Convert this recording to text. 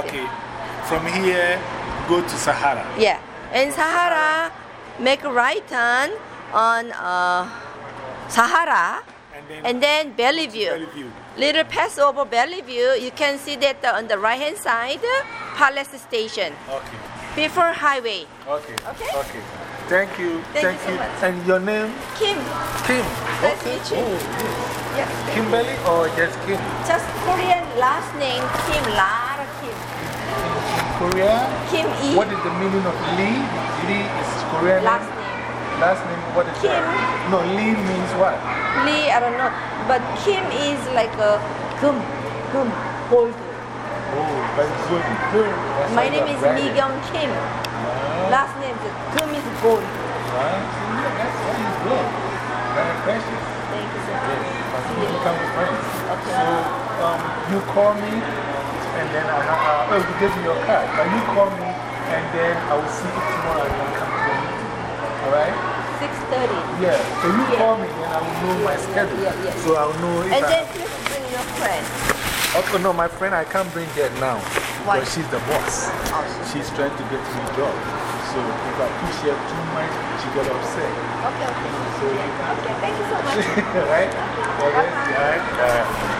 Okay. From here, go to Sahara. Yeah. In Sahara, make a right turn on uh, Sahara And then, and then Bellevue. Bellevue. Little pass over Bellevue, you can see that uh, on the right hand side, Palace Station, Okay. before highway. Okay. Okay. Okay. Thank you. Thank you so. And your name? Kim, Kim. Nice to okay. meet you. Oh. Kimberly or just Kim? just Korean last name Kim, Kim. Korea? Kim E. What is the meaning of Lee? Lee is Korean. Last name? Last name, what is Kim. that? No, Lee means what? Lee, I don't know. But Kim is like a gum, gum, gold. Oh, very good. Good. My name is Lee. Kyung Kim. Ah, Last name is Gum is gold. right. See, yeah, that's very good. Very precious. Thank you so Yes, much. but we become friends. Okay. So, um, you call me, and then I, uh, oh, you give me your card. But you call me, and then I will see you tomorrow and then come to the meeting. All right? 6.30. Yeah. So you Yeah. call me, and I will know my schedule. Yeah, yeah. So I'll know if And I then please bring your friend. Okay, no, my friend, I can't bring her now. Why? Because she's the boss. Oh, She's trying to get me a job. So if I push her too much, she get upset. Okay, okay. So you can. Okay, thank you so much. right? Okay, right? All right.